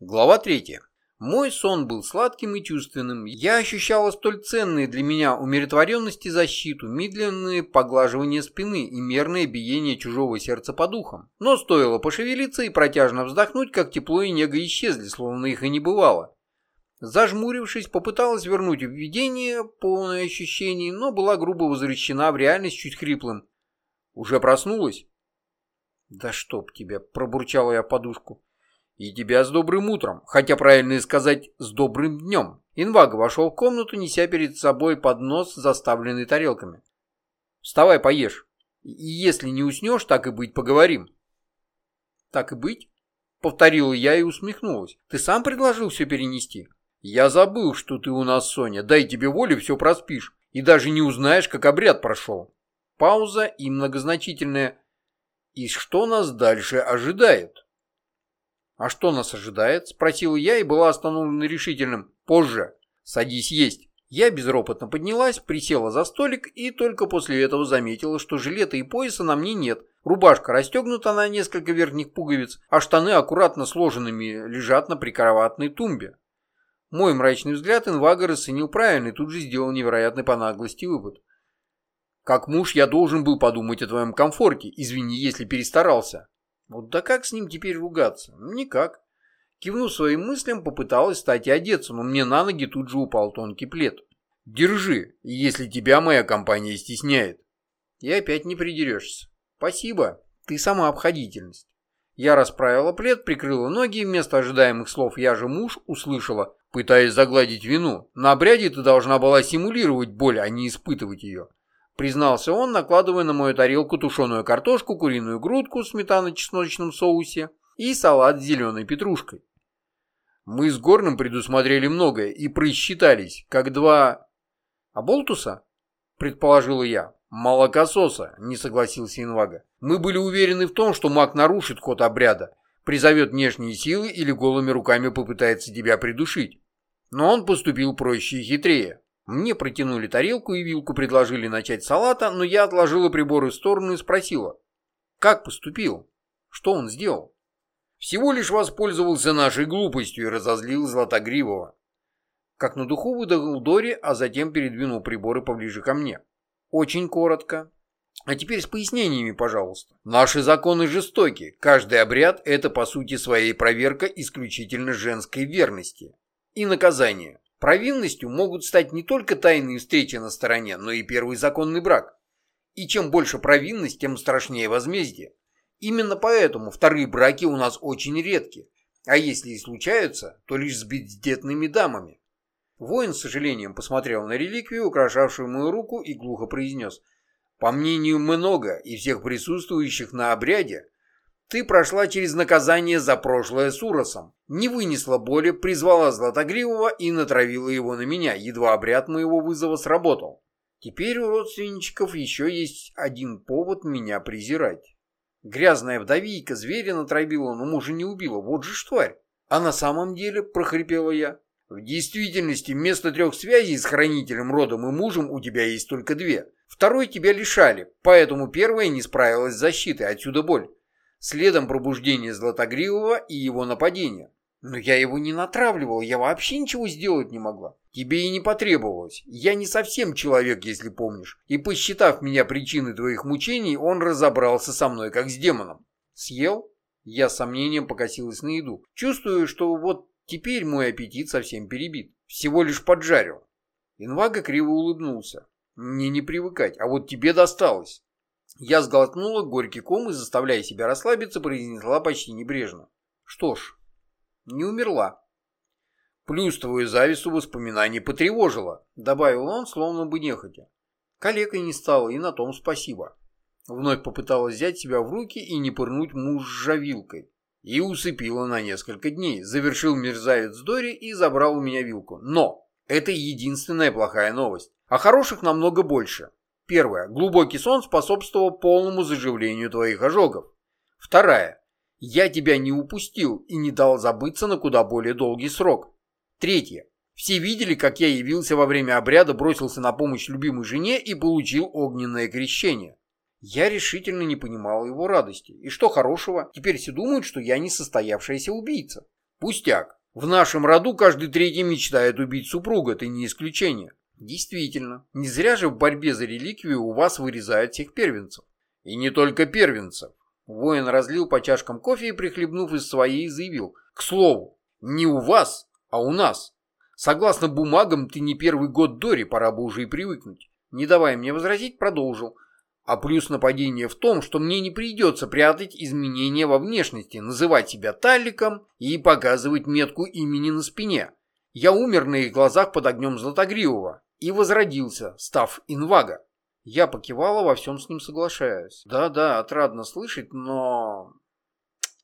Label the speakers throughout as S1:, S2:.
S1: Глава 3. Мой сон был сладким и чувственным. Я ощущала столь ценные для меня умиротворенность и защиту, медленные поглаживания спины и мерное биение чужого сердца по духам. Но стоило пошевелиться и протяжно вздохнуть, как тепло и нега исчезли, словно их и не бывало. Зажмурившись, попыталась вернуть в видение полное ощущение, но была грубо возвращена в реальность чуть хриплым. «Уже проснулась?» «Да чтоб тебя!» — пробурчала я подушку. «И тебя с добрым утром, хотя правильно сказать с добрым днем». Инвага вошел в комнату, неся перед собой поднос, заставленный тарелками. «Вставай, поешь. И если не уснешь, так и быть, поговорим». «Так и быть?» — повторила я и усмехнулась. «Ты сам предложил все перенести?» «Я забыл, что ты у нас, Соня. Дай тебе волю, все проспишь. И даже не узнаешь, как обряд прошел». Пауза и многозначительная «И что нас дальше ожидает?» «А что нас ожидает?» – спросил я и была остановлена решительным. «Позже. Садись есть». Я безропотно поднялась, присела за столик и только после этого заметила, что жилета и пояса на мне нет. Рубашка расстегнута на несколько верхних пуговиц, а штаны аккуратно сложенными лежат на прикроватной тумбе. Мой мрачный взгляд инвага расценил правильно и тут же сделал невероятный по наглости вывод. «Как муж я должен был подумать о твоем комфорте, извини, если перестарался». Вот да как с ним теперь ругаться? Никак. Кивнув своим мыслям, попыталась встать и одеться, но мне на ноги тут же упал тонкий плед. Держи, если тебя моя компания стесняет. И опять не придерешься. Спасибо, ты сама обходительность. Я расправила плед, прикрыла ноги, и вместо ожидаемых слов «я же муж» услышала, пытаясь загладить вину. На обряде ты должна была симулировать боль, а не испытывать ее признался он, накладывая на мою тарелку тушеную картошку, куриную грудку в сметано-чесночном соусе и салат с зеленой петрушкой. Мы с Горным предусмотрели многое и просчитались, как два... А болтуса? Предположила я. Молокососа, не согласился Инвага. Мы были уверены в том, что маг нарушит ход обряда, призовет внешние силы или голыми руками попытается тебя придушить. Но он поступил проще и хитрее. Мне протянули тарелку и вилку, предложили начать салата, но я отложила приборы в сторону и спросила. Как поступил? Что он сделал? Всего лишь воспользовался нашей глупостью и разозлил Златогривого. Как на духу выдохнул Дори, а затем передвинул приборы поближе ко мне. Очень коротко. А теперь с пояснениями, пожалуйста. Наши законы жестоки. Каждый обряд – это, по сути своей, проверка исключительно женской верности. И наказание. Провинностью могут стать не только тайные встречи на стороне, но и первый законный брак. И чем больше провинность, тем страшнее возмездие. Именно поэтому вторые браки у нас очень редки, а если и случаются, то лишь с бездетными дамами. Воин с сожалением посмотрел на реликвию, украшавшую мою руку, и глухо произнес. По мнению много и всех присутствующих на обряде, ты прошла через наказание за прошлое с Уросом, не вынесла боли, призвала Златогривого и натравила его на меня, едва обряд моего вызова сработал. Теперь у родственничков еще есть один повод меня презирать. Грязная вдовийка зверя натравила, но мужа не убила, вот же тварь. А на самом деле, прохрипела я, в действительности вместо трех связей с хранителем, родом и мужем у тебя есть только две. Второй тебя лишали, поэтому первая не справилась с защитой, отсюда боль. Следом пробуждение Златогривого и его нападение. Но я его не натравливал, я вообще ничего сделать не могла. Тебе и не потребовалось. Я не совсем человек, если помнишь. И посчитав меня причиной твоих мучений, он разобрался со мной, как с демоном. Съел? Я с сомнением покосилась на еду. Чувствую, что вот теперь мой аппетит совсем перебит. Всего лишь поджарил. Инвага криво улыбнулся. Мне не привыкать, а вот тебе досталось. Я сглотнула горький ком и, заставляя себя расслабиться, произнесла почти небрежно. Что ж, не умерла. Плюс твою завису воспоминаний потревожило, добавил он, словно бы нехотя. Калекой не стало, и на том спасибо. Вновь попыталась взять себя в руки и не пырнуть мужа вилкой. И усыпила на несколько дней. Завершил мерзавец Дори и забрал у меня вилку. Но это единственная плохая новость. А хороших намного больше. Первое. Глубокий сон способствовал полному заживлению твоих ожогов. Вторая. Я тебя не упустил и не дал забыться на куда более долгий срок. Третье. Все видели, как я явился во время обряда, бросился на помощь любимой жене и получил огненное крещение. Я решительно не понимал его радости. И что хорошего, теперь все думают, что я не состоявшаяся убийца. Пустяк. В нашем роду каждый третий мечтает убить супруга, ты не исключение. Действительно, не зря же в борьбе за реликвию у вас вырезают всех первенцев. И не только первенцев. Воин разлил по чашкам кофе и, прихлебнув из своей, заявил. К слову, не у вас, а у нас. Согласно бумагам, ты не первый год Дори, пора бы уже и привыкнуть. Не давая мне возразить, продолжил. А плюс нападение в том, что мне не придется прятать изменения во внешности, называть себя Талликом и показывать метку имени на спине. Я умер на их глазах под огнем Златогривого и возродился, став инвага. Я покивала, во всем с ним соглашаясь. Да-да, отрадно слышать, но...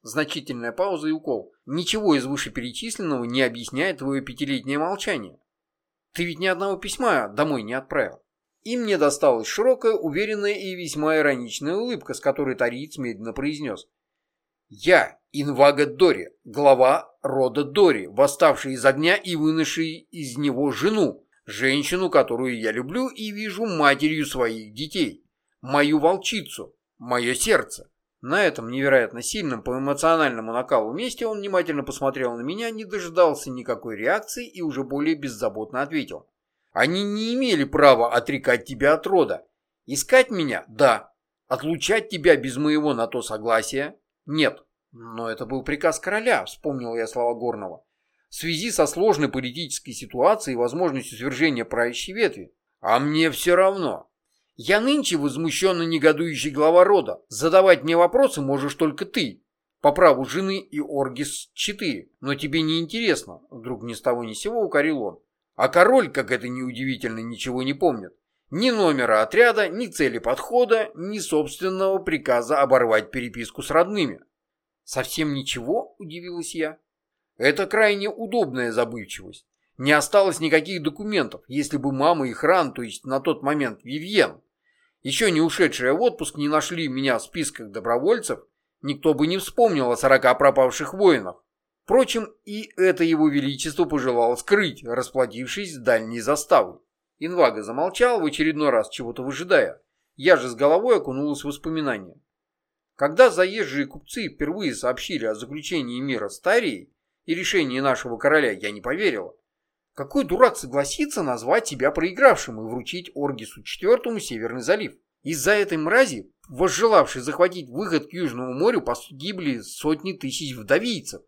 S1: Значительная пауза и укол. Ничего из вышеперечисленного не объясняет твое пятилетнее молчание. Ты ведь ни одного письма домой не отправил. И мне досталась широкая, уверенная и весьма ироничная улыбка, с которой Тариц медленно произнес. «Я, Инвага Дори, глава рода Дори, восставший из огня и выносший из него жену, женщину, которую я люблю и вижу матерью своих детей, мою волчицу, мое сердце». На этом невероятно сильном по эмоциональному накалу месте он внимательно посмотрел на меня, не дождался никакой реакции и уже более беззаботно ответил. Они не имели права отрекать тебя от рода. Искать меня – да. Отлучать тебя без моего на то согласия – нет. Но это был приказ короля, вспомнил я слова Горного. В связи со сложной политической ситуацией и возможностью свержения правящей ветви. А мне все равно. Я нынче возмущенно негодующий глава рода. Задавать мне вопросы можешь только ты. По праву жены и Оргис-4. Но тебе не интересно. Вдруг ни с того ни с сего укорил он. А король, как это неудивительно, ничего не помнит. Ни номера отряда, ни цели подхода, ни собственного приказа оборвать переписку с родными. Совсем ничего, удивилась я. Это крайне удобная забывчивость. Не осталось никаких документов, если бы мама и Хран, то есть на тот момент Вивьен, еще не ушедшие в отпуск, не нашли меня в списках добровольцев, никто бы не вспомнил о сорока пропавших воинах. Впрочем, и это его величество пожелало скрыть, расплодившись с дальней заставой. Инвага замолчал, в очередной раз чего-то выжидая. Я же с головой окунулась в воспоминания. Когда заезжие купцы впервые сообщили о заключении мира с Тарией и решении нашего короля, я не поверила. Какой дурак согласится назвать себя проигравшим и вручить Оргису IV Северный залив? Из-за этой мрази, возжелавшей захватить выход к Южному морю, погибли сотни тысяч вдовийцев.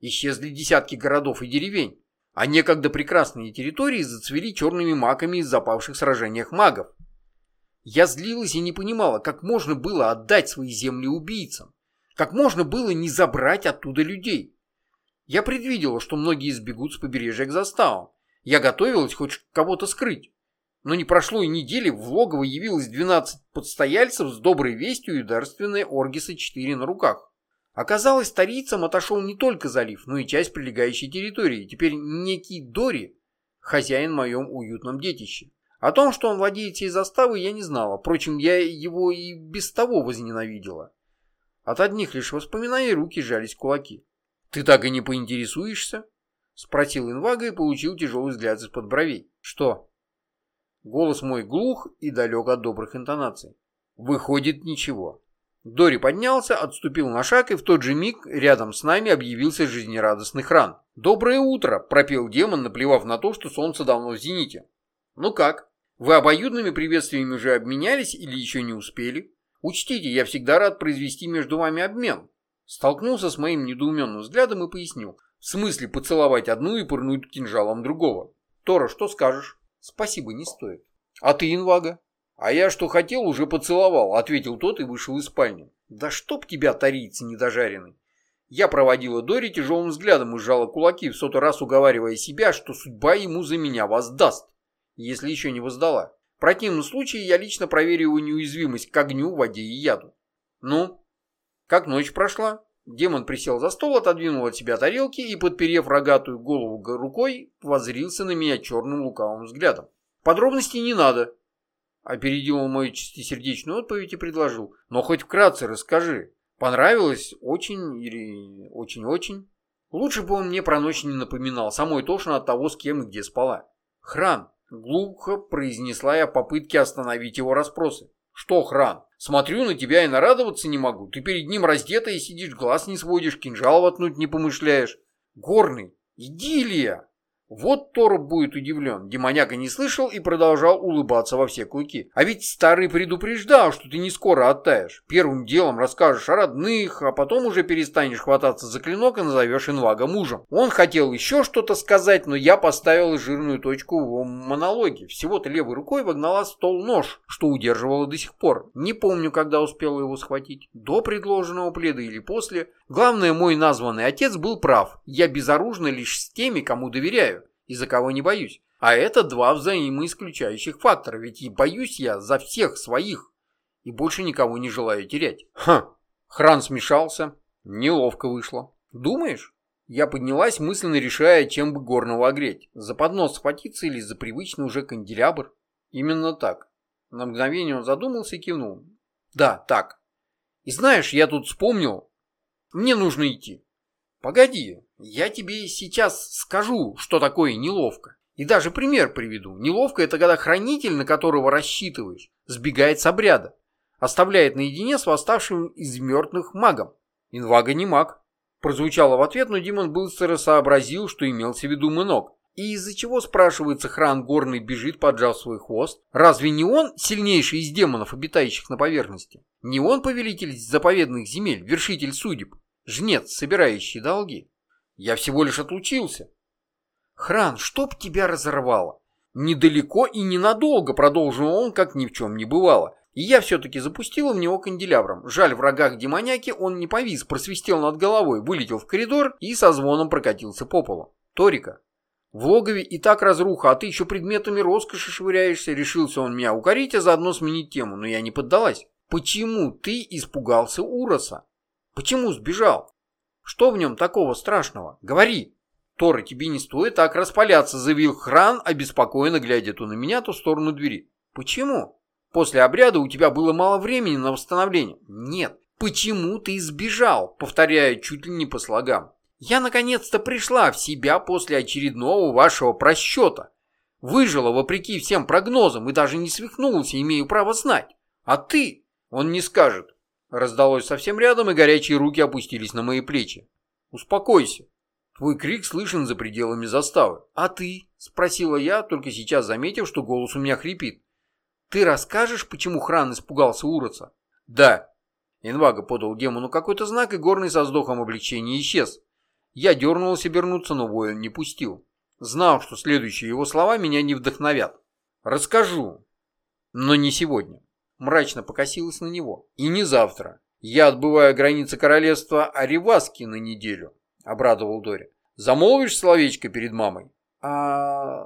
S1: Исчезли десятки городов и деревень, а некогда прекрасные территории зацвели черными маками из запавших сражениях магов. Я злилась и не понимала, как можно было отдать свои земли убийцам, как можно было не забрать оттуда людей. Я предвидела, что многие сбегут с побережья к заставам. Я готовилась хоть кого-то скрыть. Но не прошло и недели, в логово явилось 12 подстояльцев с доброй вестью и дарственной Оргиса 4 на руках. Оказалось, старицам отошел не только залив, но и часть прилегающей территории. Теперь некий Дори – хозяин в моем уютном детище. О том, что он владеет всей заставой, я не знала. Впрочем, я его и без того возненавидела. От одних лишь воспоминаний руки сжались кулаки. «Ты так и не поинтересуешься?» – спросил инвага и получил тяжелый взгляд из-под бровей. «Что?» Голос мой глух и далек от добрых интонаций. «Выходит, ничего». Дори поднялся, отступил на шаг, и в тот же миг рядом с нами объявился жизнерадостный хран. «Доброе утро!» – пропел демон, наплевав на то, что солнце давно в зените. «Ну как? Вы обоюдными приветствиями уже обменялись или еще не успели? Учтите, я всегда рад произвести между вами обмен». Столкнулся с моим недоуменным взглядом и пояснил. В смысле поцеловать одну и пырнуть кинжалом другого? Тора, что скажешь? Спасибо, не стоит. А ты, Инвага? «А я что хотел, уже поцеловал», — ответил тот и вышел из спальни. «Да чтоб тебя, тарийцы недожаренный!» Я проводила Дори тяжелым взглядом и сжала кулаки, в сотый раз уговаривая себя, что судьба ему за меня воздаст, если еще не воздала. В противном случае я лично проверю его неуязвимость к огню, воде и яду. «Ну, как ночь прошла?» Демон присел за стол, отодвинул от себя тарелки и, подперев рогатую голову рукой, возрился на меня черным лукавым взглядом. «Подробностей не надо», Опередил он мою чистосердечную отповедь и предложил. Но хоть вкратце расскажи. Понравилось очень или очень-очень? Лучше бы он мне про ночь не напоминал. Самой тошно от того, с кем и где спала. Хран. Глухо произнесла я попытки остановить его расспросы. Что, Хран? Смотрю на тебя и нарадоваться не могу. Ты перед ним раздетая сидишь, глаз не сводишь, кинжал воткнуть не помышляешь. Горный, идиллия! Вот Тороп будет удивлен. Демоняка не слышал и продолжал улыбаться во все клыки. А ведь старый предупреждал, что ты не скоро оттаешь. Первым делом расскажешь о родных, а потом уже перестанешь хвататься за клинок и назовешь инвага мужем. Он хотел еще что-то сказать, но я поставил жирную точку в монологе. Всего-то левой рукой вогнала стол нож, что удерживала до сих пор. Не помню, когда успела его схватить. До предложенного пледа или после. Главное, мой названный отец был прав. Я безоружна лишь с теми, кому доверяю и за кого не боюсь. А это два взаимоисключающих фактора, ведь и боюсь я за всех своих, и больше никого не желаю терять. Ха, хран смешался, неловко вышло. Думаешь? Я поднялась, мысленно решая, чем бы горного огреть. За поднос схватиться или за привычный уже канделябр? Именно так. На мгновение он задумался и кивнул. Да, так. И знаешь, я тут вспомнил, мне нужно идти. Погоди, я тебе сейчас скажу, что такое неловко. И даже пример приведу. Неловко это когда хранитель, на которого рассчитываешь, сбегает с обряда, оставляет наедине с восставшим из мертвых магом. Инвага не маг. Прозвучало в ответ, но Димон быстро сообразил, что имелся в виду Мэнок. И из-за чего, спрашивается, хран горный бежит, поджав свой хвост? Разве не он сильнейший из демонов, обитающих на поверхности? Не он повелитель заповедных земель, вершитель судеб? Жнец, собирающий долги. Я всего лишь отлучился. Хран, чтоб тебя разорвало. Недалеко и ненадолго, продолжил он, как ни в чем не бывало. И я все-таки запустил в него канделябром. Жаль, в рогах демоняки он не повис, просвистел над головой, вылетел в коридор и со звоном прокатился по полу. Торика, в логове и так разруха, а ты еще предметами роскоши швыряешься. Решился он меня укорить, а заодно сменить тему, но я не поддалась. Почему ты испугался Уроса? Почему сбежал? Что в нем такого страшного? Говори. Тора, тебе не стоит так распаляться, заявил Хран, обеспокоенно глядя то на меня, то в сторону двери. Почему? После обряда у тебя было мало времени на восстановление. Нет. Почему ты сбежал? Повторяю чуть ли не по слогам. Я наконец-то пришла в себя после очередного вашего просчета. Выжила вопреки всем прогнозам и даже не свихнулся, имею право знать. А ты? Он не скажет. Раздалось совсем рядом, и горячие руки опустились на мои плечи. «Успокойся. Твой крик слышен за пределами заставы. А ты?» — спросила я, только сейчас заметив, что голос у меня хрипит. «Ты расскажешь, почему Хран испугался Уроца?» «Да». Инвага подал демону какой-то знак, и горный со вздохом облегчения исчез. Я дернулся обернуться, но воин не пустил. Знал, что следующие его слова меня не вдохновят. «Расскажу, но не сегодня» мрачно покосилась на него. «И не завтра. Я отбываю границы королевства Ариваски на неделю», — обрадовал Дори. «Замолвишь словечко перед мамой?» «А...»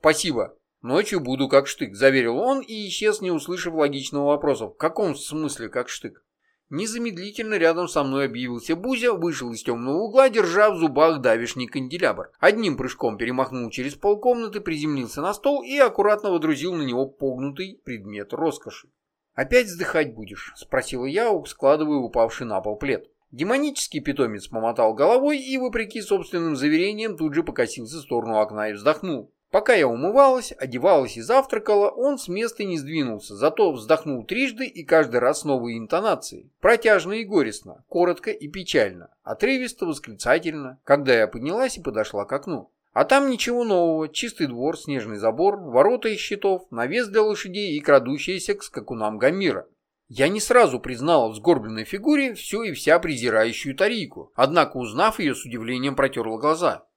S1: «Спасибо. Ночью буду как штык», — заверил он и исчез, не услышав логичного вопроса. «В каком смысле как штык?» Незамедлительно рядом со мной объявился Бузя, вышел из темного угла, держа в зубах давишний канделябр. Одним прыжком перемахнул через полкомнаты, приземлился на стол и аккуратно водрузил на него погнутый предмет роскоши. «Опять вздыхать будешь?» – спросила я, складывая упавший на пол плед. Демонический питомец помотал головой и, вопреки собственным заверениям, тут же покосился в сторону окна и вздохнул. Пока я умывалась, одевалась и завтракала, он с места не сдвинулся, зато вздохнул трижды и каждый раз с новой интонацией. Протяжно и горестно, коротко и печально, отрывисто, восклицательно, когда я поднялась и подошла к окну. А там ничего нового, чистый двор, снежный забор, ворота из щитов, навес для лошадей и крадущаяся к скакунам Гамира. Я не сразу признала в сгорбленной фигуре всю и вся презирающую Тарийку, однако, узнав ее, с удивлением протерла глаза.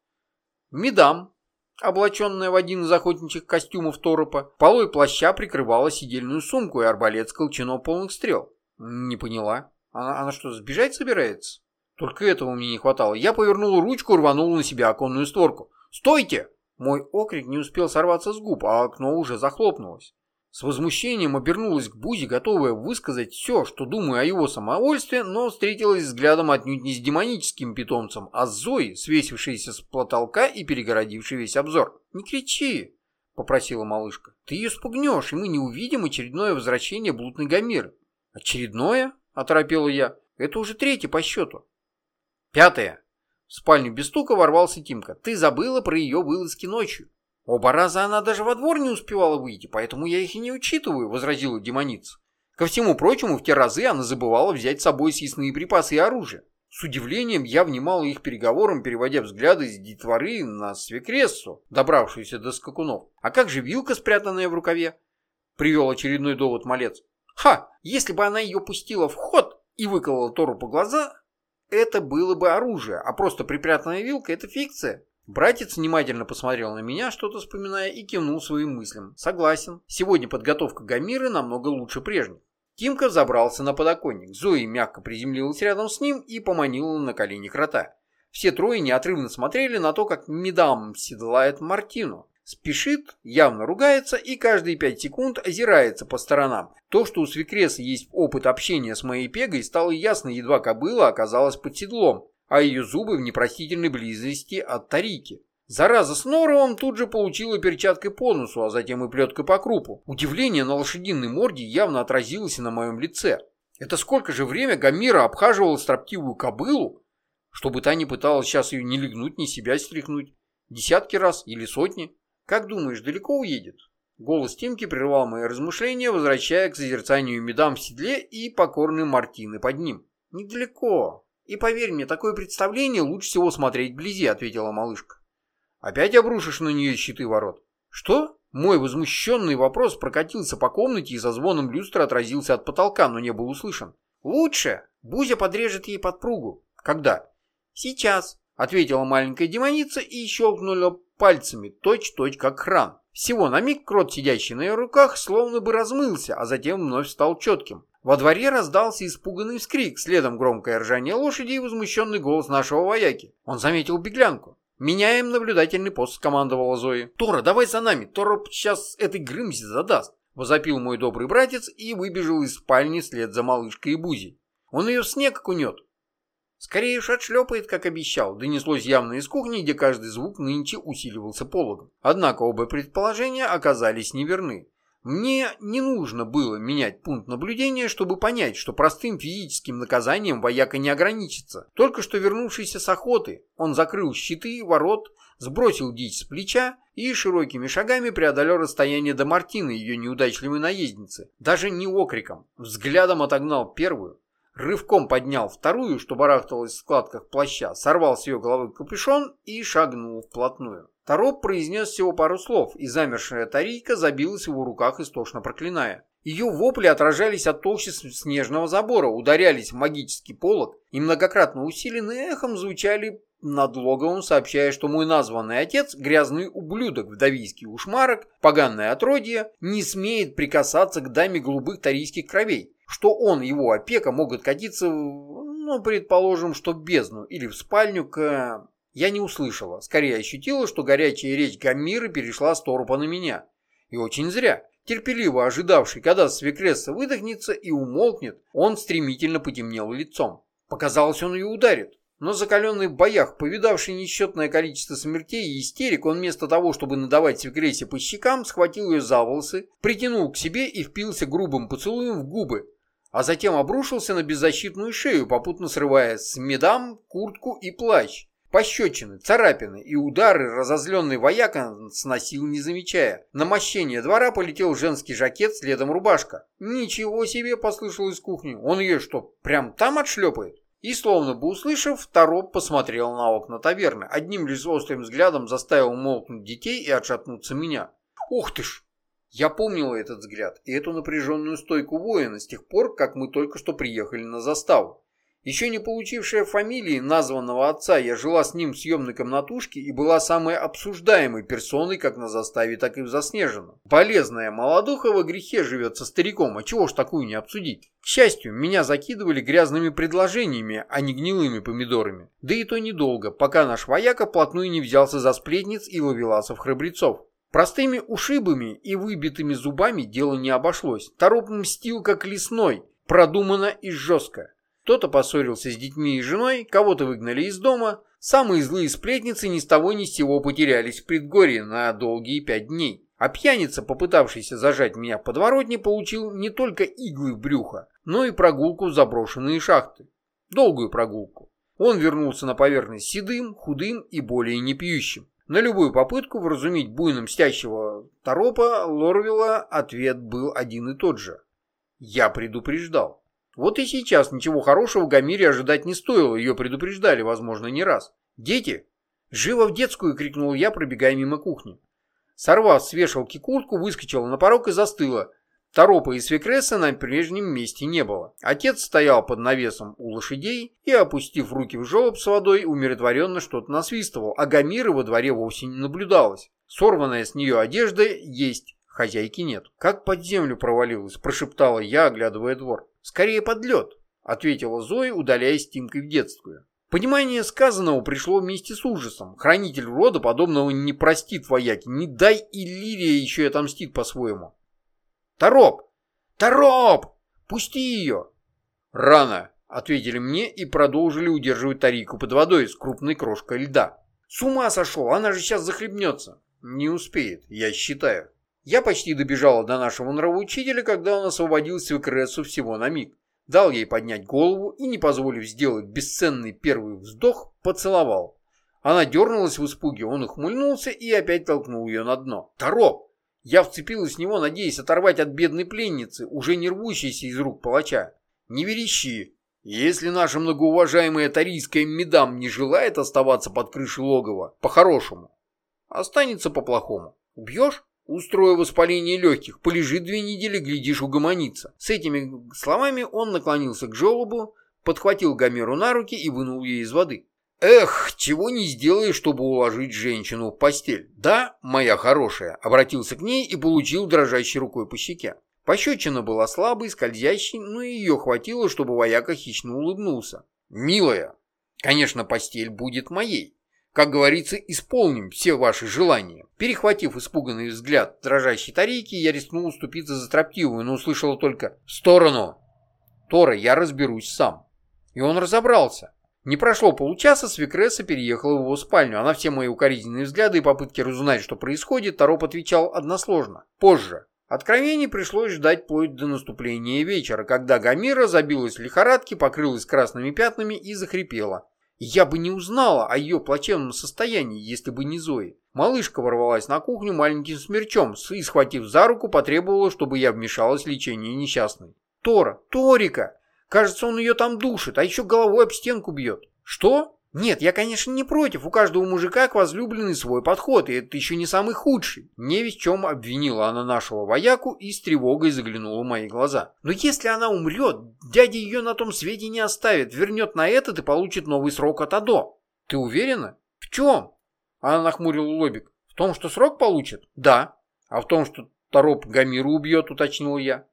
S1: Медам, облаченная в один из охотничьих костюмов торопа, полой плаща прикрывала сидельную сумку и арбалет с колчаном полных стрел. Не поняла. Она, она что, сбежать собирается? Только этого мне не хватало. Я повернул ручку и рванул на себя оконную створку. «Стойте!» Мой окрик не успел сорваться с губ, а окно уже захлопнулось. С возмущением обернулась к Бузе, готовая высказать все, что думаю о его самовольстве, но встретилась взглядом отнюдь не с демоническим питомцем, а с Зоей, свесившейся с потолка и перегородившей весь обзор. «Не кричи!» — попросила малышка. «Ты ее спугнешь, и мы не увидим очередное возвращение блудной Гомеры». «Очередное?» — оторопела я. «Это уже третье по счету». «Пятое!» В спальню без стука ворвался Тимка. «Ты забыла про ее вылазки ночью». «Оба раза она даже во двор не успевала выйти, поэтому я их и не учитываю», — возразила демоница. Ко всему прочему, в те разы она забывала взять с собой съестные припасы и оружие. С удивлением я внимал их переговорам, переводя взгляды с детворы на свекрессу, добравшуюся до скакунов. А как же вилка, спрятанная в рукаве? Привел очередной довод малец. Ха! Если бы она ее пустила в ход и выколола Тору по глаза, это было бы оружие, а просто припрятанная вилка – это фикция. Братец внимательно посмотрел на меня, что-то вспоминая, и кивнул своим мыслям. Согласен, сегодня подготовка Гамиры намного лучше прежней. Тимка забрался на подоконник. Зои мягко приземлилась рядом с ним и поманила на колени крота. Все трое неотрывно смотрели на то, как Медам седлает Мартину. Спешит, явно ругается и каждые пять секунд озирается по сторонам. То, что у свекреса есть опыт общения с моей пегой, стало ясно, едва кобыла оказалась под седлом, а ее зубы в непростительной близости от Тарики. Зараза с Норовым тут же получила перчаткой по носу, а затем и плеткой по крупу. Удивление на лошадиной морде явно отразилось и на моем лице. Это сколько же время Гамира обхаживала строптивую кобылу, чтобы та не пыталась сейчас ее ни легнуть, ни себя стряхнуть. Десятки раз или сотни. Как думаешь, далеко уедет? Голос Тимки прервал мои размышления, возвращая к созерцанию медам в седле и покорной Мартины под ним. Недалеко. И поверь мне, такое представление лучше всего смотреть вблизи, ответила малышка. Опять обрушишь на нее щиты ворот? Что? Мой возмущенный вопрос прокатился по комнате и со звоном люстры отразился от потолка, но не был услышан. Лучше. Бузя подрежет ей подпругу. Когда? Сейчас, ответила маленькая демоница и щелкнула пальцами, точь-точь как хран. Всего на миг крот, сидящий на ее руках, словно бы размылся, а затем вновь стал четким. Во дворе раздался испуганный вскрик, следом громкое ржание лошади и возмущенный голос нашего вояки. Он заметил беглянку. «Меняем наблюдательный пост», — скомандовала Зои. «Тора, давай за нами, Тора сейчас этой Грымзе задаст», — возопил мой добрый братец и выбежал из спальни вслед за малышкой и Бузей. «Он ее в снег окунет». «Скорее уж отшлепает, как обещал», — донеслось явно из кухни, где каждый звук нынче усиливался пологом. Однако оба предположения оказались неверны. Мне не нужно было менять пункт наблюдения, чтобы понять, что простым физическим наказанием вояка не ограничится. Только что вернувшийся с охоты, он закрыл щиты, ворот, сбросил дичь с плеча и широкими шагами преодолел расстояние до Мартины, ее неудачливой наездницы. Даже не окриком, взглядом отогнал первую, рывком поднял вторую, что барахталась в складках плаща, сорвал с ее головы капюшон и шагнул вплотную. Тороп произнес всего пару слов, и замершая Тарийка забилась в его руках, истошно проклиная. Ее вопли отражались от толщи снежного забора, ударялись в магический полог и многократно усиленные эхом звучали над логовом, сообщая, что мой названный отец, грязный ублюдок, вдовийский ушмарок, поганное отродье, не смеет прикасаться к даме голубых тарийских кровей, что он, его опека, могут катиться, ну, предположим, что в бездну или в спальню к... Я не услышала, скорее ощутила, что горячая речь Гаммира перешла с Торупа на меня. И очень зря. Терпеливо ожидавший, когда свекресса выдохнется и умолкнет, он стремительно потемнел лицом. Показалось, он ее ударит. Но закаленный в боях, повидавший несчетное количество смертей и истерик, он вместо того, чтобы надавать свекрессе по щекам, схватил ее за волосы, притянул к себе и впился грубым поцелуем в губы, а затем обрушился на беззащитную шею, попутно срывая с медам куртку и плащ. Пощечины, царапины и удары разозленный вояка сносил не замечая. На мощение двора полетел женский жакет, следом рубашка. «Ничего себе!» — послышал из кухни. «Он ее что, прям там отшлепает?» И, словно бы услышав, Тороп посмотрел на окна таверны. Одним лишь острым взглядом заставил молкнуть детей и отшатнуться меня. «Ух ты ж!» Я помнила этот взгляд и эту напряженную стойку воина с тех пор, как мы только что приехали на заставу. Еще не получившая фамилии названного отца, я жила с ним в съемной комнатушке и была самой обсуждаемой персоной как на заставе, так и в заснеженном. Полезная молодуха во грехе живет со стариком, а чего ж такую не обсудить? К счастью, меня закидывали грязными предложениями, а не гнилыми помидорами. Да и то недолго, пока наш вояка плотную не взялся за сплетниц и ловеласов-храбрецов. Простыми ушибами и выбитыми зубами дело не обошлось. Тороп мстил как лесной, продуманно и жестко. Кто-то поссорился с детьми и женой, кого-то выгнали из дома. Самые злые сплетницы ни с того ни с сего потерялись в предгорье на долгие пять дней. А пьяница, попытавшийся зажать меня в подворотне, получил не только иглы в брюхо, но и прогулку в заброшенные шахты. Долгую прогулку. Он вернулся на поверхность седым, худым и более не пьющим. На любую попытку вразумить буйно мстящего торопа Лорвилла ответ был один и тот же. Я предупреждал. Вот и сейчас ничего хорошего Гамире ожидать не стоило, ее предупреждали, возможно, не раз. «Дети!» «Живо в детскую!» — крикнул я, пробегая мимо кухни. Сорвав с вешалки куртку, выскочила на порог и застыла. Торопа и свекресса на прежнем месте не было. Отец стоял под навесом у лошадей и, опустив руки в желоб с водой, умиротворенно что-то насвистывал, а Гамира во дворе вовсе не наблюдалось. Сорванная с нее одежда есть, хозяйки нет. «Как под землю провалилась», – прошептала я, оглядывая двор. «Скорее под лед», – ответила Зоя, удаляясь Тимкой в детскую. Понимание сказанного пришло вместе с ужасом. Хранитель рода подобного не простит вояки. Не дай и Лирия еще отомстит по-своему. «Тороп! Тороп! Пусти ее!» «Рано!» — ответили мне и продолжили удерживать Тарику под водой с крупной крошкой льда. «С ума сошел! Она же сейчас захлебнется!» «Не успеет, я считаю». Я почти добежала до нашего нравоучителя, когда он освободил свекрессу всего на миг дал ей поднять голову и, не позволив сделать бесценный первый вздох, поцеловал. Она дернулась в испуге, он ухмыльнулся и опять толкнул ее на дно. «Тороп!» Я вцепилась в него, надеясь оторвать от бедной пленницы, уже не рвущейся из рук палача. «Не верещи! Если наша многоуважаемая тарийская медам не желает оставаться под крышей логова, по-хорошему, останется по-плохому. Убьешь?» Устрою воспаление легких, полежит две недели, глядишь, угомонится. С этими словами он наклонился к желобу, подхватил Гомеру на руки и вынул ее из воды. «Эх, чего не сделаешь, чтобы уложить женщину в постель?» «Да, моя хорошая», — обратился к ней и получил дрожащей рукой по щеке. Пощечина была слабой, скользящей, но ее хватило, чтобы вояка хищно улыбнулся. «Милая, конечно, постель будет моей. Как говорится, исполним все ваши желания. Перехватив испуганный взгляд дрожащей тарейки, я рискнул уступиться за строптивую, но услышал только «В сторону!» «Тора, я разберусь сам». И он разобрался. Не прошло получаса, свекресса переехала в его спальню. Она все мои укоризненные взгляды и попытки разузнать, что происходит, Тороп отвечал односложно. Позже. Откровений пришлось ждать вплоть до наступления вечера, когда Гамира забилась в лихорадке, покрылась красными пятнами и захрипела. Я бы не узнала о ее плачевном состоянии, если бы не Зои. Малышка ворвалась на кухню маленьким смерчом и, схватив за руку, потребовала, чтобы я вмешалась в лечение несчастной. «Тора! Торика! Кажется, он ее там душит, а еще головой об стенку бьет». «Что?» Нет, я, конечно, не против. У каждого мужика к возлюбленной свой подход, и это еще не самый худший. Не весь чем обвинила она нашего вояку и с тревогой заглянула в мои глаза. Но если она умрет, дядя ее на том свете не оставит, вернет на этот и получит новый срок от АДО. Ты уверена? В чем? Она нахмурила лобик. В том, что срок получит? Да. А в том, что Тороп Гамиру убьет, уточнил я.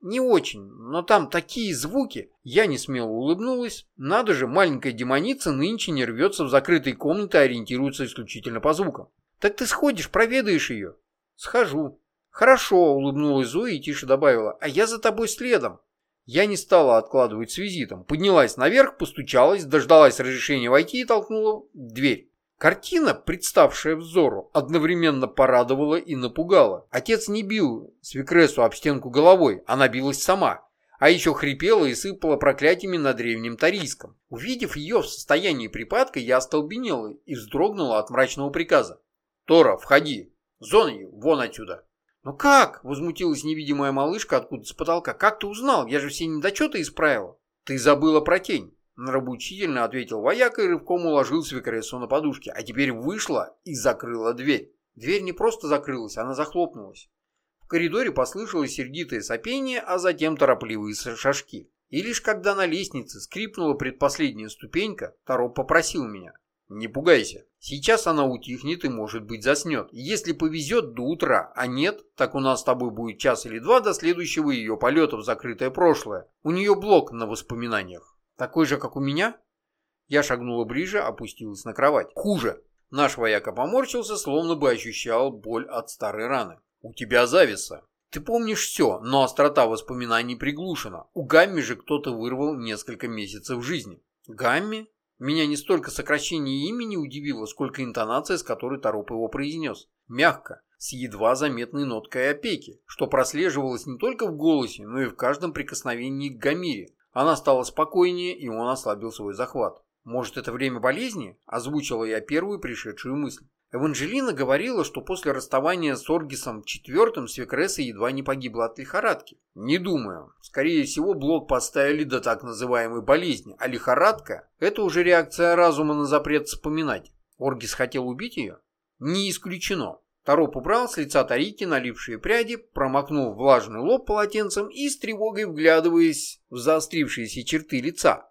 S1: Не очень, но там такие звуки. Я не смело улыбнулась. Надо же, маленькая демоница нынче не рвется в закрытой комнаты, а ориентируется исключительно по звукам. Так ты сходишь, проведаешь ее. Схожу. Хорошо, улыбнулась Зоя и тише добавила. А я за тобой следом. Я не стала откладывать с визитом. Поднялась наверх, постучалась, дождалась разрешения войти и толкнула дверь. Картина, представшая взору, одновременно порадовала и напугала. Отец не бил свекресу об стенку головой, она билась сама, а еще хрипела и сыпала проклятиями на древнем тарийском. Увидев ее в состоянии припадка, я остолбенела и вздрогнула от мрачного приказа. «Тора, входи! Зон вон отсюда!» «Ну как?» — возмутилась невидимая малышка откуда с потолка. «Как ты узнал? Я же все недочеты исправила». «Ты забыла про тень. Нравоучительно ответил вояка и рывком уложил свекрессу на подушке, а теперь вышла и закрыла дверь. Дверь не просто закрылась, она захлопнулась. В коридоре послышалось сердитое сопение, а затем торопливые шажки. И лишь когда на лестнице скрипнула предпоследняя ступенька, Таро попросил меня. «Не пугайся. Сейчас она утихнет и, может быть, заснет. Если повезет, до утра, а нет, так у нас с тобой будет час или два до следующего ее полета в закрытое прошлое. У нее блок на воспоминаниях». Такой же, как у меня? Я шагнула ближе, опустилась на кровать. Хуже. Наш вояка поморщился, словно бы ощущал боль от старой раны. У тебя зависа. Ты помнишь все, но острота воспоминаний приглушена. У Гамми же кто-то вырвал несколько месяцев жизни. Гамми? Меня не столько сокращение имени удивило, сколько интонация, с которой Тороп его произнес. Мягко, с едва заметной ноткой опеки, что прослеживалось не только в голосе, но и в каждом прикосновении к Гамире. Она стала спокойнее, и он ослабил свой захват. Может, это время болезни? Озвучила я первую пришедшую мысль. Эванжелина говорила, что после расставания с Оргисом IV свекресса едва не погибла от лихорадки. Не думаю. Скорее всего, блок поставили до так называемой болезни, а лихорадка – это уже реакция разума на запрет вспоминать. Оргис хотел убить ее? Не исключено. Тороп убрал с лица Тарики налившие пряди, промокнул влажный лоб полотенцем и с тревогой вглядываясь в заострившиеся черты лица.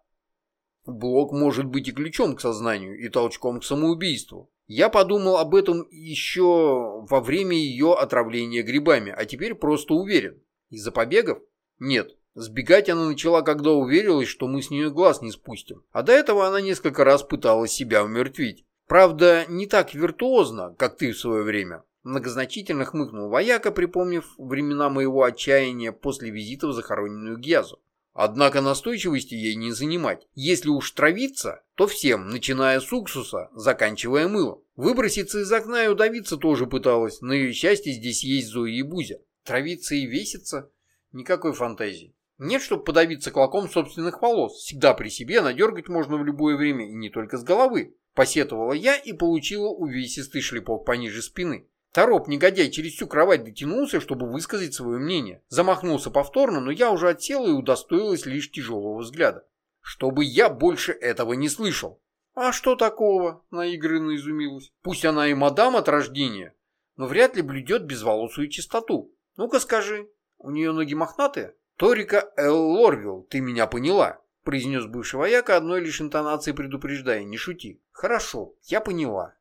S1: Блок может быть и ключом к сознанию, и толчком к самоубийству. Я подумал об этом еще во время ее отравления грибами, а теперь просто уверен. Из-за побегов? Нет. Сбегать она начала, когда уверилась, что мы с нее глаз не спустим. А до этого она несколько раз пыталась себя умертвить. Правда, не так виртуозно, как ты в свое время. Многозначительно хмыкнул вояка, припомнив времена моего отчаяния после визита в захороненную Гьязу. Однако настойчивости ей не занимать. Если уж травиться, то всем, начиная с уксуса, заканчивая мылом. Выброситься из окна и удавиться тоже пыталась. На ее счастье здесь есть Зоя и Бузя. Травиться и веситься? Никакой фантазии. Нет, чтобы подавиться клоком собственных волос. Всегда при себе надергать можно в любое время и не только с головы. Посетовала я и получила увесистый шлепок пониже спины. Тороп, негодяй, через всю кровать дотянулся, чтобы высказать свое мнение. Замахнулся повторно, но я уже отсела и удостоилась лишь тяжелого взгляда. Чтобы я больше этого не слышал. А что такого? Наигранно изумилась. Пусть она и мадам от рождения, но вряд ли блюдет безволосую чистоту. Ну-ка скажи, у нее ноги мохнатые? Торика Эл Лорвилл, ты меня поняла, произнес бывший вояка одной лишь интонацией предупреждая, не шути. Хорошо, я поняла.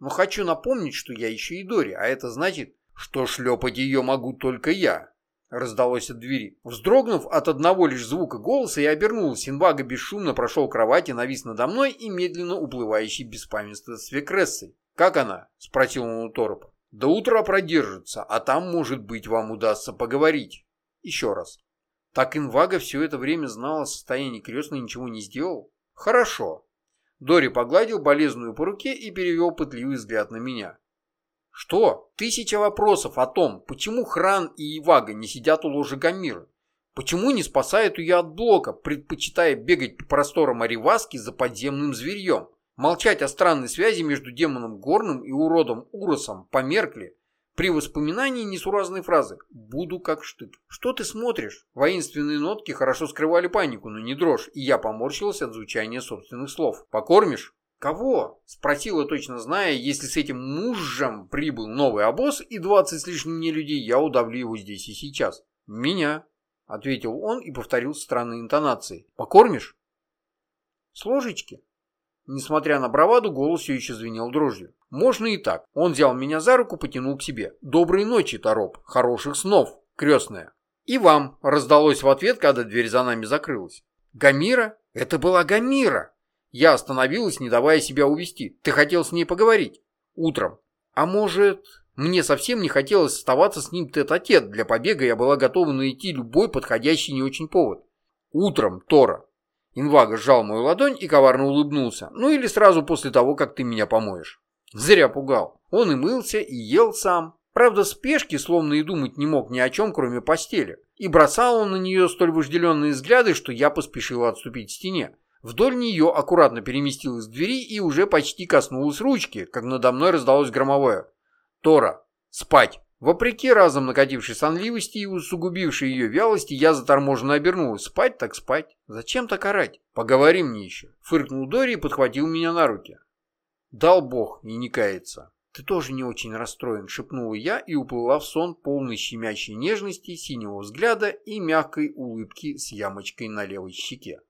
S1: Но хочу напомнить, что я еще и Дори, а это значит, что шлепать ее могу только я. Раздалось от двери. Вздрогнув от одного лишь звука голоса, я обернулась. Инвага бесшумно прошел к кровати, навис надо мной и медленно уплывающий без памятства с Векрессой. «Как она?» – спросил он у Торопа. «До утра продержится, а там, может быть, вам удастся поговорить». Еще раз. Так Инвага все это время знала о состоянии крестной и ничего не сделал? Хорошо. Дори погладил болезную по руке и перевел пытливый взгляд на меня. Что? Тысяча вопросов о том, почему Хран и Ивага не сидят у ложи Гамиры. Почему не спасают ее от блока, предпочитая бегать по просторам Ариваски за подземным зверьем? Молчать о странной связи между демоном Горным и уродом Уросом померкли, при воспоминании несуразной фразы «буду как штык». «Что ты смотришь?» Воинственные нотки хорошо скрывали панику, но не дрожь, и я поморщился от звучания собственных слов. «Покормишь?» «Кого?» – спросила, точно зная, если с этим мужем прибыл новый обоз и двадцать с лишним не людей, я удавлю его здесь и сейчас. «Меня», – ответил он и повторил странные интонации. «Покормишь?» «С ложечки?» Несмотря на браваду, голос все еще звенел дрожью. Можно и так. Он взял меня за руку, потянул к себе. Доброй ночи, Тороп. Хороших снов, крестная. И вам, раздалось в ответ, когда дверь за нами закрылась. Гамира? Это была Гамира. Я остановилась, не давая себя увести. Ты хотел с ней поговорить? Утром. А может, мне совсем не хотелось оставаться с ним тет-а-тет. -тет. Для побега я была готова найти любой подходящий не очень повод. Утром, Тора. Инвага сжал мою ладонь и коварно улыбнулся. Ну или сразу после того, как ты меня помоешь. Зря пугал. Он и мылся, и ел сам. Правда, спешки словно и думать не мог ни о чем, кроме постели. И бросал он на нее столь вожделенные взгляды, что я поспешила отступить к стене. Вдоль нее аккуратно переместилась к двери и уже почти коснулась ручки, как надо мной раздалось громовое. «Тора, спать!» Вопреки разом накатившей сонливости и усугубившей ее вялости, я заторможенно обернулась. Спать так спать. Зачем так орать? Поговори мне еще. Фыркнул Дори и подхватил меня на руки. Дал бог и не кается. Ты тоже не очень расстроен, шепнула я и уплыла в сон полный щемящей нежности, синего взгляда и мягкой улыбки с ямочкой на левой щеке.